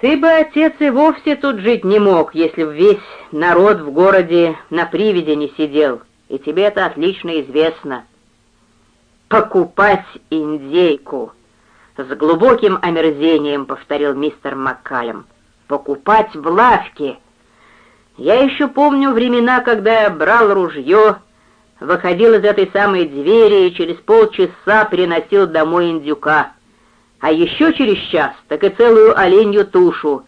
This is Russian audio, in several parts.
Ты бы, отец, и вовсе тут жить не мог, если б весь народ в городе на привязи не сидел, и тебе это отлично известно. Покупать индейку, с глубоким омерзением повторил мистер Маккалем. Покупать в лавке. Я еще помню времена, когда я брал ружье, выходил из этой самой двери и через полчаса приносил домой индюка а еще через час так и целую оленью тушу.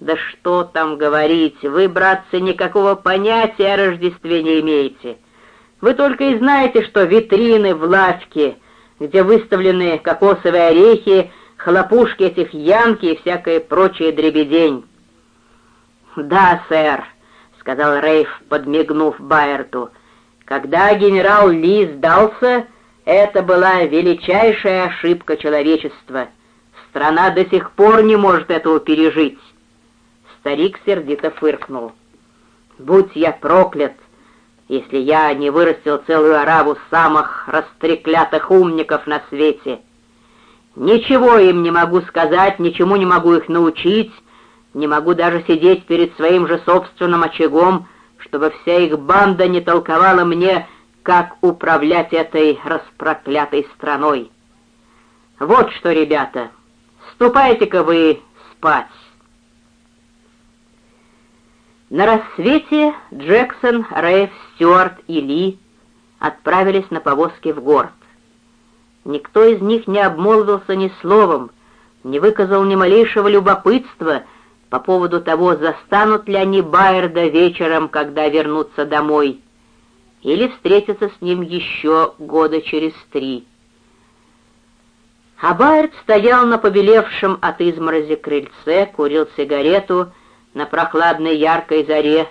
Да что там говорить, вы, братцы, никакого понятия о Рождестве не имеете. Вы только и знаете, что витрины в лавке, где выставлены кокосовые орехи, хлопушки этих янки и всякое прочее дребедень. «Да, сэр», — сказал Рейф, подмигнув Байерту, — «когда генерал Ли сдался...» Это была величайшая ошибка человечества. Страна до сих пор не может этого пережить. Старик сердито фыркнул. «Будь я проклят, если я не вырастил целую ораву самых растреклятых умников на свете. Ничего им не могу сказать, ничему не могу их научить, не могу даже сидеть перед своим же собственным очагом, чтобы вся их банда не толковала мне, как управлять этой распроклятой страной. Вот что, ребята, ступайте-ка вы спать. На рассвете Джексон, Рейв, Стюарт и Ли отправились на повозке в город. Никто из них не обмолвился ни словом, не выказал ни малейшего любопытства по поводу того, застанут ли они Байерда вечером, когда вернутся домой, или встретиться с ним еще года через три. А Байерд стоял на побелевшем от изморози крыльце, курил сигарету на прохладной яркой заре,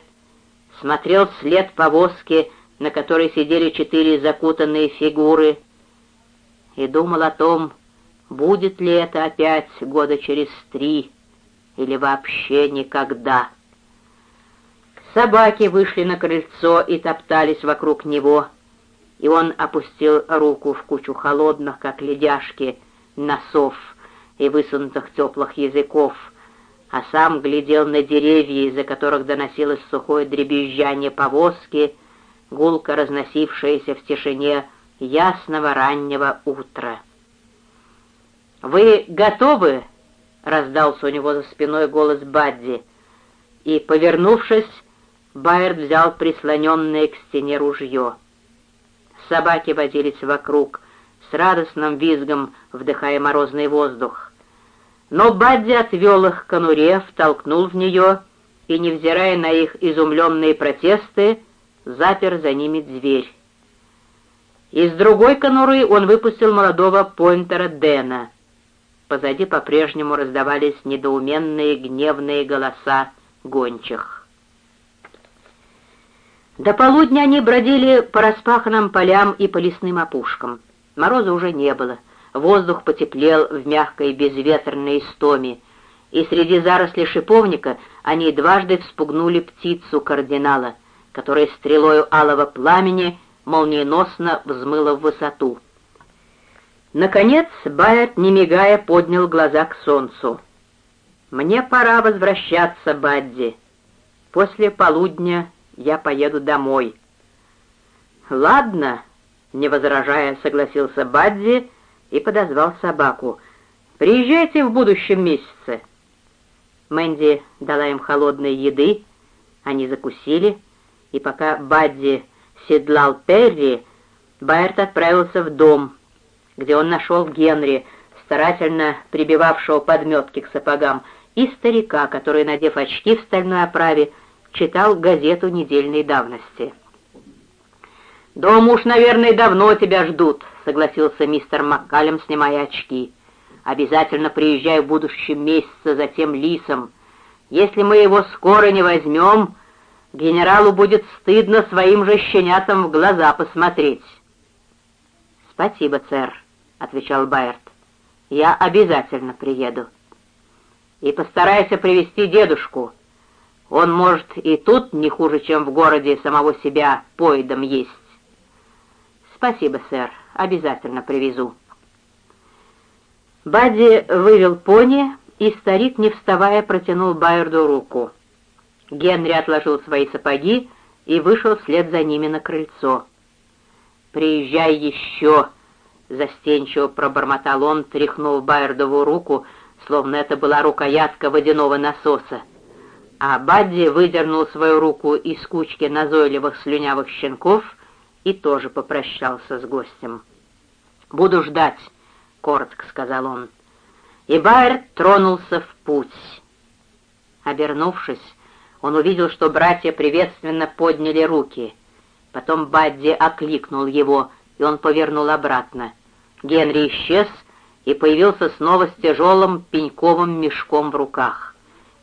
смотрел вслед повозки, на которой сидели четыре закутанные фигуры, и думал о том, будет ли это опять года через три или вообще никогда. Собаки вышли на крыльцо и топтались вокруг него, и он опустил руку в кучу холодных, как ледяшки, носов и высунутых теплых языков, а сам глядел на деревья, из-за которых доносилось сухое дребезжание повозки, гулко разносившееся в тишине ясного раннего утра. «Вы готовы?» — раздался у него за спиной голос Бадди, и, повернувшись, Байерд взял прислоненное к стене ружье. Собаки возились вокруг, с радостным визгом вдыхая морозный воздух. Но Бадди отвел их к конуре, втолкнул в нее и, невзирая на их изумленные протесты, запер за ними дверь. Из другой конуры он выпустил молодого поинтера Дэна. Позади по-прежнему раздавались недоуменные гневные голоса гончих. До полудня они бродили по распаханным полям и по лесным опушкам. Мороза уже не было, воздух потеплел в мягкой безветренной истоме, и среди зарослей шиповника они дважды вспугнули птицу кардинала, которая стрелою алого пламени молниеносно взмыла в высоту. Наконец Байерт, не мигая, поднял глаза к солнцу. «Мне пора возвращаться, Бадди. После полудня я поеду домой». «Ладно», — не возражая, согласился Бадди и подозвал собаку. «Приезжайте в будущем месяце». Мэнди дала им холодной еды, они закусили, и пока Бадди седлал Перри, Байерт отправился в дом, где он нашел Генри, старательно прибивавшего подметки к сапогам, и старика, который, надев очки в стальной оправе, читал газету недельной давности. «Дома уж, наверное, давно тебя ждут», — согласился мистер Маккалем, снимая очки. «Обязательно приезжай в будущем месяце за тем лисом. Если мы его скоро не возьмем, генералу будет стыдно своим же щенятам в глаза посмотреть». «Спасибо, сэр», — отвечал Байерт. «Я обязательно приеду». «И постарайся привести дедушку», он может и тут не хуже, чем в городе самого себя поедом есть. Спасибо, сэр, обязательно привезу. Бадди вывел пони, и старик, не вставая, протянул Байерду руку. Генри отложил свои сапоги и вышел вслед за ними на крыльцо. «Приезжай еще!» — застенчиво пробормотал он, тряхнул Байердову руку, словно это была рукоятка водяного насоса. А Бадди выдернул свою руку из кучки назойливых слюнявых щенков и тоже попрощался с гостем. «Буду ждать», — коротко сказал он. И Байер тронулся в путь. Обернувшись, он увидел, что братья приветственно подняли руки. Потом Бадди окликнул его, и он повернул обратно. Генри исчез и появился снова с тяжелым пеньковым мешком в руках.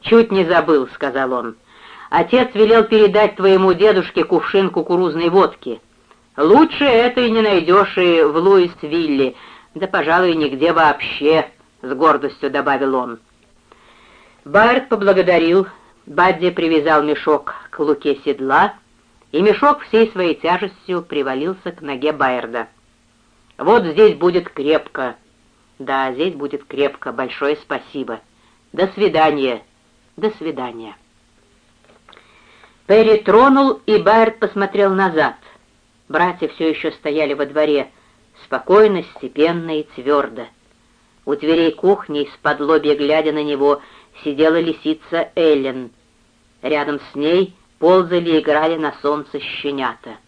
«Чуть не забыл», — сказал он. «Отец велел передать твоему дедушке кувшин кукурузной водки. Лучше это и не найдешь и в Луисвилле, да, пожалуй, нигде вообще», — с гордостью добавил он. Байерд поблагодарил, Бадди привязал мешок к луке седла, и мешок всей своей тяжестью привалился к ноге Байерда. «Вот здесь будет крепко». «Да, здесь будет крепко. Большое спасибо. До свидания. До свидания». Перри тронул, и Байерд посмотрел назад. Братья все еще стояли во дворе, спокойно, степенно и твердо. У дверей кухни, из-под лобья глядя на него, сидела лисица Эллен. Рядом с ней ползали и играли на солнце щенята.